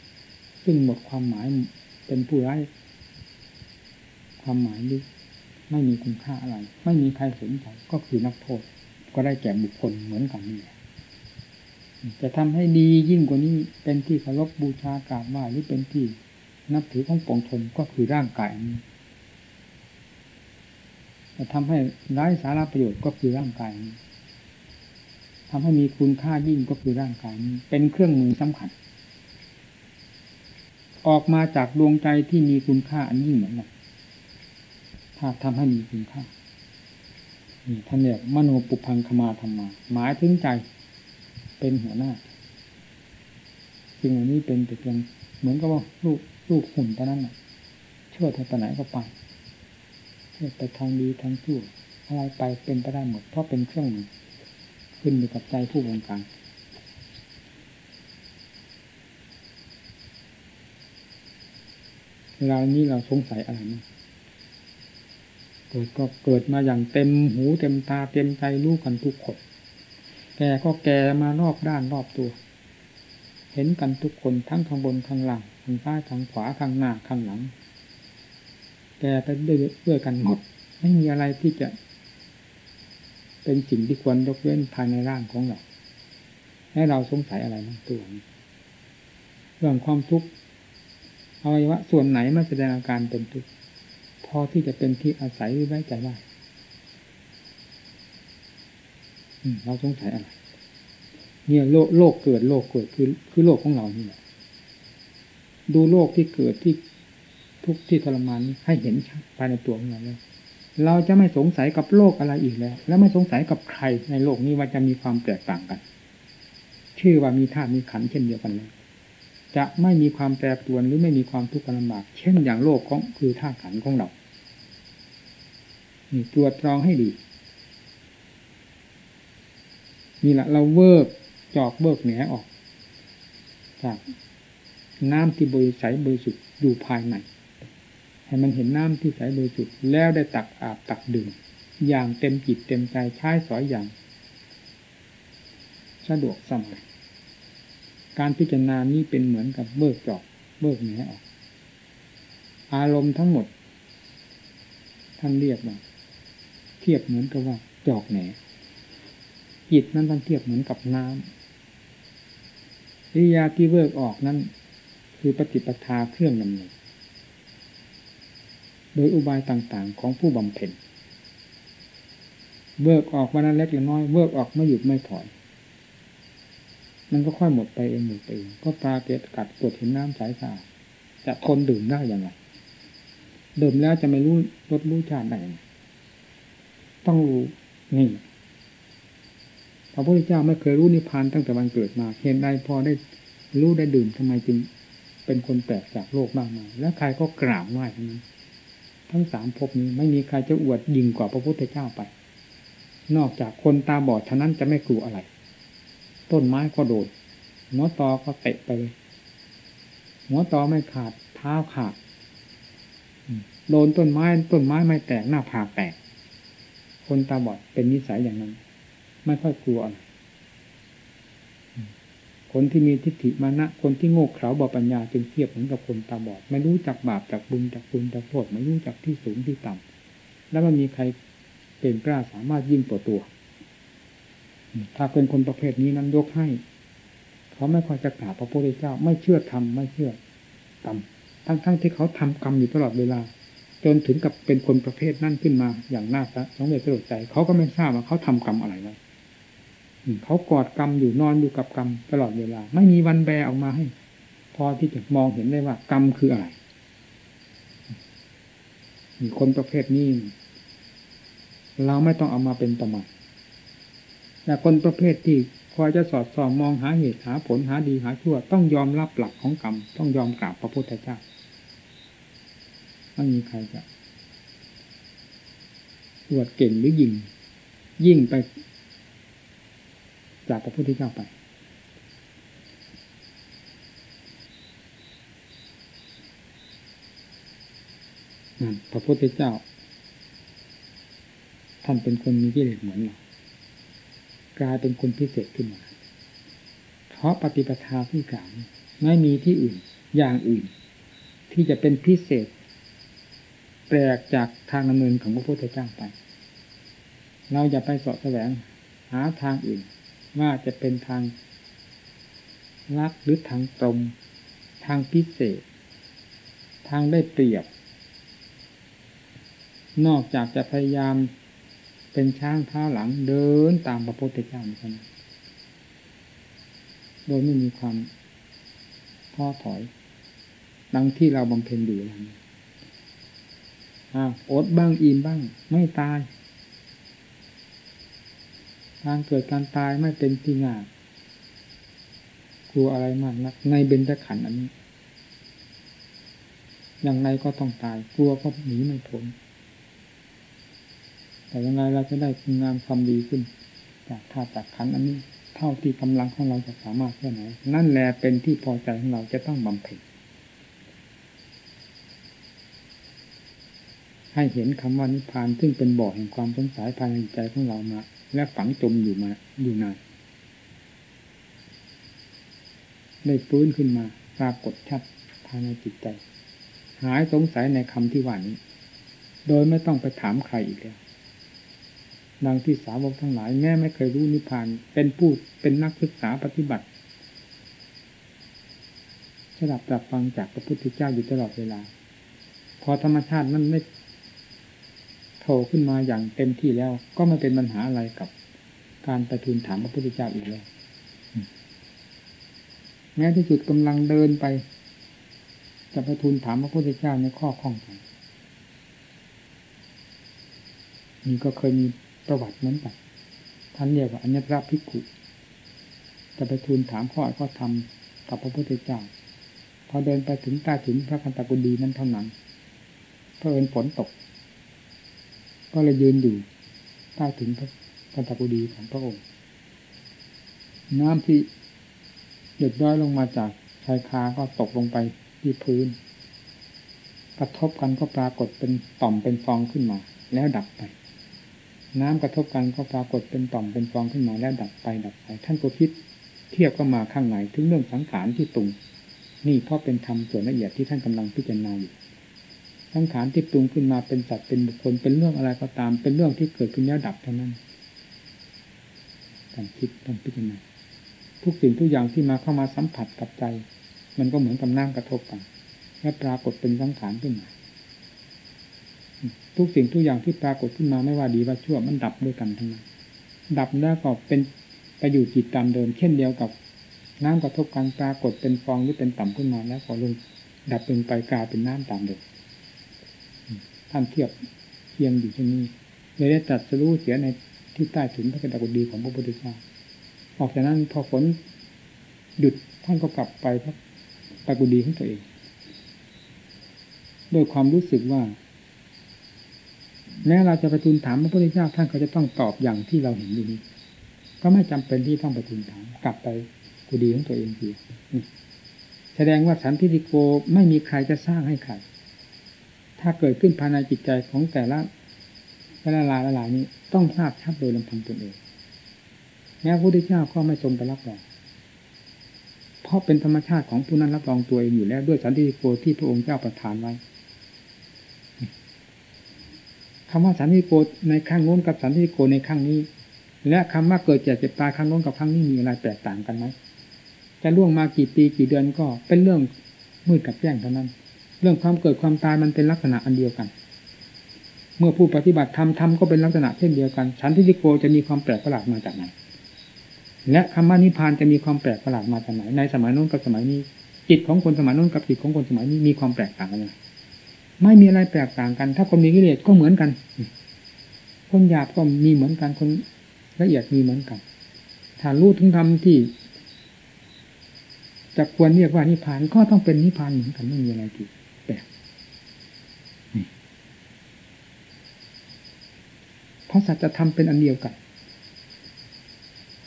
[SPEAKER 2] ซึ่งหมดความหมายเป็นผู้ร้ายความหมายนี้ไม่มีคุณค่าอะไร ไม่มีใครสนใจก็คือนักโทษ ก็ได้แก่บุคคลเหมือนกันนี่ จะทำให้ดียิ่งกว่านี้เป็นที่เคารพบูชากราบไหว้หรือเป็นที่นับถือของปองชนก็คือร่างกายนี้จะทำให้ไร้สาระประโยชน์ก็คือร่างกายนี้ทำให้มีคุณค่ายิ่งก็คือร่างกายนี้ เป็นเครื่องมือสำคัญ ออกมาจากดวงใจที่มีคุณค่าอันยิ่งเหมือนกันถ้าทำให้มีคุณค่านี่ท่านเรียกมโนปุพังคมาธรรมา หมายถึงใจ เป็นหัวหน้าสิ่งเหล่านี้เป็นแต่เพียงเหมือนกับว่าลูกลูกหุ่นตอนนั้นน่ะเชื่อเธอไปไหนก็ไปเชื่อไปทางดีทางชั่วอะไรไปเป็นไปได้หมด เพราะเป็นเครื่องมือขึ้นอยู่กับใจผู้บงการเวลานี้เราสงสัยอะไรมั้งเกิดก็เกิดมาอย่างเต็มหูเต็มตาเต็มใจรู้กันทุกคน แก่ก็แก่มารอบด้านรอบตัว เห็นกันทุกคนทั้งข้างบนข้างล่างทางซ้ายทางขวาข้างหน้าข้างหลัง แก่ไปด้วยกันหมด ไม่มีอะไรที่จะ เป็นสิ่งที่ควรยกเว้นภายในร่างของเราให้เราสงสัยอะไรนะตัวเรื่องความทุกข์อวัยวะส่วนไหนมาแสดงอาการเป็นทุกข์พอที่จะเป็นที่อาศัยไว้ใจได้ เราสงสัยอะไรเนี่ยโลกโลกเกิดโลกเกิดคือคือโลกของเรานี่แหละดูโลกที่เกิดที่ทุกที่ทรมานให้เห็นชัดภายในตัวของเราแล้วเราจะไม่สงสัยกับโลกอะไรอีกแล้ว และไม่สงสัยกับใครในโลกนี้ว่าจะมีความแตกต่างกัน ชื่อว่ามีธาตุมีขันเช่นเดียวกันแล้วจะไม่มีความแปรปรวนหรือไม่มีความทุกข์ลำบาก เช่นอย่างโลกของคือธาตุขันของเรานี่ตรวจตรองให้ดี นี่แหละเราเวิกจอกเบิกแหนออกจากน้ำที่บริสุทธิ์บริสุทธิ์อยู่ภายในให้มันเห็นน้ำที่ใสบริสุทธิ์แล้วได้ตักอาบตักดื่มอย่างเต็มจิตเต็มใจใช้สอยอย่าง สะดวกสบายการพิจารณานี้เป็นเหมือนกับเบิกจอกเบิกแหนออก อารมณ์ทั้งหมด ท่านเรียกว่าเทียบเหมือนกับว่าจอกแหน จิตนั้นท่านเทียบเหมือนกับน้ำวิยาที่เบิกออกนั้น คือปฏิปทาเครื่องดำเนินโดยอุบายต่างๆ ของผู้บำเพ็ญเบิกออกวันนั้นเล็กหรือน้อยเบิกออกไม่หยุดไม่ถอย มันก็ค่อยหมดไปเองหมดไปเองก็ปลาเกตกัดปวดเห็นน้ำใสสะอาดจะทนดื่มได้อย่างไรดื่มแล้วจะไม่รู้รสรู้ชาติได้ต้องรู้นี่ พระพุทธเจ้าไม่เคยรู้นิพพานตั้งแต่วันเกิดมาเห็นใดพอได้รู้ได้ดื่มทำไมจึงเป็นคนแปลกจากโลกมากมายแล้วใครก็กราบไหว้ทั้งนั้นทั้งสามภพนี้ไม่มีใครจะอวดยิ่งกว่าพระพุทธเจ้าไป นอกจากคนตาบอดเท่านั้นจะไม่กลัวอะไร ต้นไม้ก็โดดหัวตอก็เตะไปเลยหัวตอไม่ขาดเท้าขาดโดนต้นไม้ต้นไม้ไม่แตกหน้าผากแตก คนตาบอดเป็นนิสัยอย่างนั้น ไม่ค่อยกลัวอะไรคนที่มีทิฏฐิมานะคนที่โง่เขลาบอปัญญาจึงเทียบเหมือนกับคนตาบอด ไม่รู้จักบาปจากบุญจากบุญจากโทษไม่รู้จักที่สูงที่ต่ำแล้วมันมีใครเป็นกล้าสามารถยิ่งตัวตัว ถ้าเป็นคนประเภทนี้นั้นยกให้ เขาไม่ค่อยจะกราบพระพุทธเจ้า ไม่เชื่อธรรมไม่เชื่อกรรมทั้งๆทที่เขาทำกรรมอยู่ตลอดเวลา จนถึงกับเป็นคนประเภทนั่นขึ้นมาอย่างน่าสงเวชสลดใจ เขาก็ไม่ทราบว่าเขาทำกรรมอะไรไว้ เขากอดกรรมอยู่นอนอยู่กับกรรมตลอดเวลา ไม่มีวันแบออกมาให้ พอที่จะมองเห็นได้ว่ากรรมคืออะไรคนประเภทนี้เราไม่ต้องเอามาเป็นประมาทแต่คนประเภทที่คอยจะสอดส่องมองหาเหตุหาผลหาดีหาชั่ว ต้องยอมรับหลักของกรรม ต้องยอมกราบพระพุทธเจ้าไม่มีใครจะอวดเก่งหรือยิ่ง ยิ่งไป จากพระพุทธเจ้าไป พระพุทธเจ้า ท่านเป็นคนมีกิเลสเหมือนเรากลายเป็นคนพิเศษขึ้นมา เพราะปฏิปทาที่กล่าวไม่มีที่อื่นอย่างอื่น ที่จะเป็นพิเศษ แปลกจากทางดำเนินของพระพุทธเจ้าไป เราจะไปสอบแสวงหาทางอื่น ว่าจะเป็นทางลักหรือทางตรงทางพิเศษ ทางได้เปรียบ นอกจากจะพยายามเป็นช้างเท้าหลังเดินตามพระพุทธเจ้าเท่านั้นโดยไม่มีความท้อถอย ดังที่เราบำเพ็ญอยู่แล้วอดบ้างอิ่มบ้าง ไม่ตาย ทางเกิดการตายไม่เป็นที่ง่ายกลัวอะไรมากนัก ในเบญจขันธ์อันนี้อย่างไรก็ต้องตายกลัวก็หนีไม่พ้นแต่ยังไงเราจะได้คุณงามความดีขึ้น จากธาตุจากขันอันนี้ เท่าที่กำลังของเราจะสามารถแค่ไหน นั่นแหละเป็นที่พอใจของเราจะต้องบำเพ็ญให้เห็นคำว่านิพพานซึ่งเป็นบ่อแห่งความสงสัยภายในใจของเรามา และฝังจมอยู่มาอยู่นานได้ฟื้นขึ้นมาปรากฏชัดภายในจิตใจ หายสงสัยในคำที่ว่านี้ โดยไม่ต้องไปถามใครอีกแล้วดังที่สาวกทั้งหลายแม่ไม่เคยรู้นิพพาน เป็นผู้เป็นนักศึกษาปฏิบัติสดับตรับฟังจากพระพุทธเจ้าอยู่ตลอดเวลา พอธรรมชาตินั้นไม่ โผล่ขึ้นมาอย่างเต็มที่แล้ว ก็ไม่เป็นปัญหาอะไรกับการไปทูลถามพระพุทธเจ้าอีกแล้วแม้ที่สุดกำลังเดินไป จะไปทูลถามพระพุทธเจ้าในข้อข้องใจนี่ก็เคยมีประวัติเหมือนกันท่านเรียกว่าอัญญระพิกุจะไปทูลถามข้อข้อธรรมกับพระพุทธเจ้า พอเดินไปถึงใต้ถึงพระคันตะกุดีนั้นเท่านั้นเพราะเอินฝนตก ก็เลยยืนอยู่ใต้ถึงพระคันตะกุดีของพระองค์ น้ำที่หยดย้อยลงมาจากชายคาก็ตกลงไปที่พื้น กระทบกันก็ปรากฏเป็นต่อมเป็นฟองขึ้นมา แล้วดับไป น้ำกระทบกันก็ปรากฏเป็นต่อมเป็นฟองขึ้นมาแล้วดับไปดับไป ท่านก็คิดเทียบก็มาข้างไหนถึงเรื่องสังขารที่ตุง นี่เพราะเป็นธรรมส่วนละเอียดที่ท่านกำลังพิจารณาอยู่ สังขารที่ตุงขึ้นมาเป็นสัตว์เป็นบุคคลเป็นเรื่องอะไรก็ตาม เป็นเรื่องที่เกิดขึ้นแล้วดับเท่านั้นการคิดต้องพิจารณาทุกสิ่งทุกอย่างที่มาเข้ามาสัมผัสกับใจ มันก็เหมือนกับน้ำกระทบกันและปรากฏเป็นสังขารขึ้นมาทุกสิ่งทุกอย่างที่ปรากฏขึ้นมาไม่ว่าดีว่าชั่วมันดับด้วยกันทั้งนั้นดับแล้วก็เป็นไปอยู่จิตตามเดิม เช่นเดียวกับน้ำกระทบกันปรากฏเป็นฟองหรือเป็นต่ำขึ้นมาแล้วก็ลงดับลงไปกลายเป็นน้ำตามเดิม ท่านเทียบเทียงอยู่ที่นี้เลยได้ตัดสรู้เสียในที่ใต้ถุนพระกตะกุดีของพระพุทธเจ้าออกจากนั้นพอฝนหยุดท่านก็กลับไปพระตะกุดีของตัวเองด้วยความรู้สึกว่า แม้เราจะไปทูลถามพระพุทธเจ้าท่านก็จะต้องตอบอย่างที่เราเห็นอยู่นี้ ก็ไม่จำเป็นที่ต้องไปทูลถาม กลับไปกุดีของตัวเองทีแสดงว่าสันติโกไม่มีใครจะสร้างให้ใคร ถ้าเกิดขึ้นภายในจิตใจของแต่ละแต่ละลายละลายนี้ต้องทราบชัดโดยลำพังตนเองแม้พระพุทธเจ้าก็ไม่ทรงไปรับรองเพราะเป็นธรรมชาติของผู้นั้นรับรองตัวเองอยู่แล้วด้วยสันติโกที่พระองค์เจ้าประทานไว้คำว่าสันติโกในข้างโน้นกับสันติโกในข้างนี้ และคำว่าเกิดเจ็บเจ็บตายข้างโน้นกับข้างนี้มีอะไรแตกต่างกันไหมจะล่วงมากี่ปีกี่เดือนก็เป็นเรื่องมืดกับแจ้งเท่านั้น เรื่องความเกิดความตายมันเป็นลักษณะอันเดียวกัน เมื่อผู้ปฏิบัติธรรมธรรมก็เป็นลักษณะเช่นเดียวกันฉันทิฏฐิโกจะมีความแปลกประหลาดมาจากไหนและคำว่านิพพานจะมีความแปลกประหลาดมาจากไหนในสมัยโน้นกับสมัยนี้ จิตของคนสมัยโน้นกับจิตของคนสมัยนี้มีความแตกต่างกันยังไม่มีอะไรแตกต่างกัน ถ้าคนมีกิเลสก็เหมือนกัน คนหยาบก็มีเหมือนกันคนละเอียดมีเหมือนกัน ถ้ารู้ถึงธรรมที่จะควรเรียกว่านิพพานก็ต้องเป็นนิพพานเหมือนกันไม่มีอะไรที่แปลกเพ ราะสัจธรรมเป็นอันเดียวกัน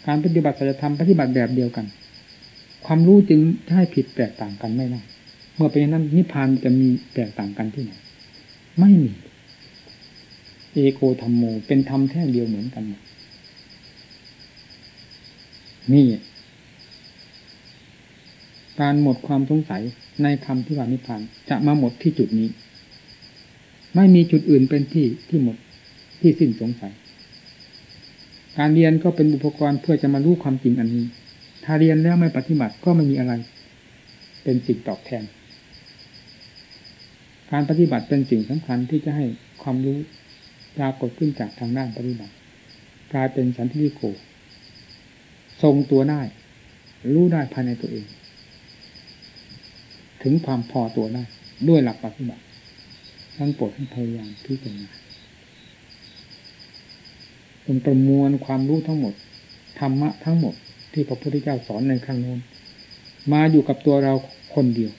[SPEAKER 2] การปฏิบัติสัจธรรมปฏิบัติแบบเดียวกัน ความรู้จึงให้ผิดแตกต่างกันไม่ได้เมื่อเป็นนั้นนิพพานจะมีแตกต่างกันที่ไหน ไม่มี เอโกธรรมโม เป็นธรรมแท้เดียวเหมือนกันนี่การหมดความสงสัยในคำที่ว่านิพพานจะมาหมดที่จุดนี้ ไม่มีจุดอื่นเป็นที่ที่หมด ที่สิ้นสงสัย การเรียนก็เป็นอุปกรณ์เพื่อจะมารู้ความจริงอันนี้ ถ้าเรียนแล้วไม่ปฏิบัติก็ไม่มีอะไร เป็นสิ่งตอบแทน การปฏิบัติเป็นสิ่งสำคัญที่จะให้ความรู้ปรากฏขึ้นจากทางด้านปฏิบัติ กลายเป็นสันติโกทรงตัวได้ รู้ได้ภายในตัวเอง ถึงความพอตัวได้ด้วยหลักปฏิบัติท่านโปรดให้พยายามพิจารณา เป็นประมวลความรู้ทั้งหมดธรรมะทั้งหมดที่พระพุทธเจ้าสอนในครั้งโน้น มาอยู่กับตัวเราคนเดียว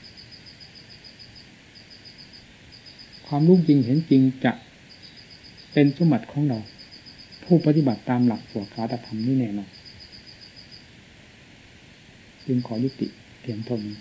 [SPEAKER 2] ความรู้จริงเห็นจริงจะเป็นสมบัติของเรา ผู้ปฏิบัติตามหลักสวขาตธรรมนี่แน่นอนจึงขอยุติเพียงเท่านี้